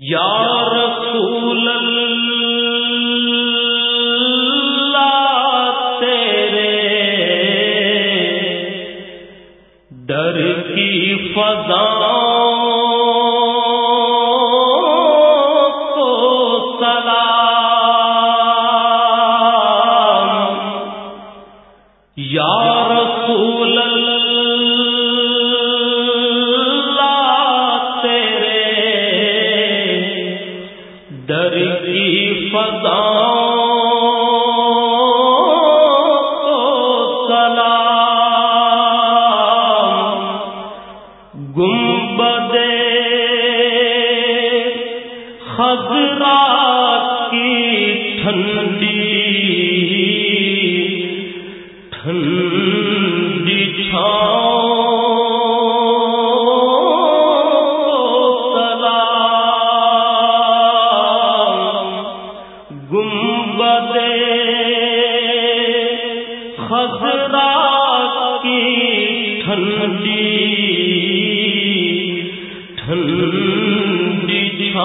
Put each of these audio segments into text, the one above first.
یا رسول اللہ خضرا کی ٹھنڈی ٹھنڈی چلا گنبدے خضرا کی ٹھنڈی ٹھنڈی چھا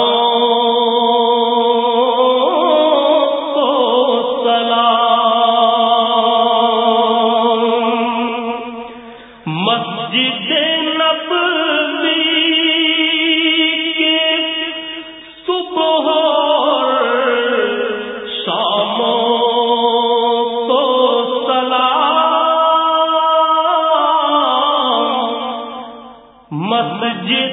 مسجد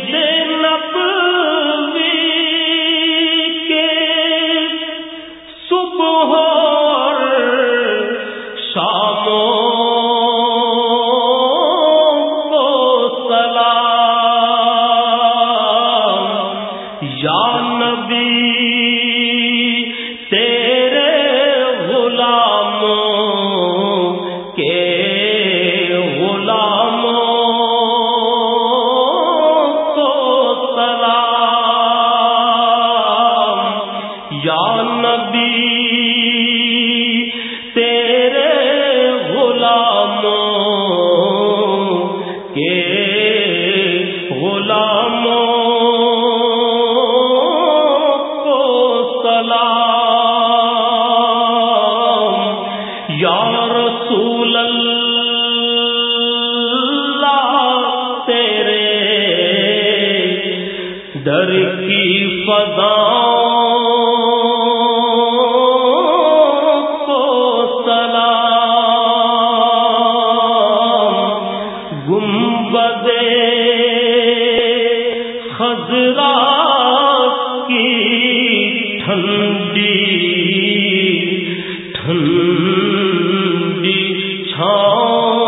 در کی فضا ٹھنڈی ٹھنڈی چھاؤں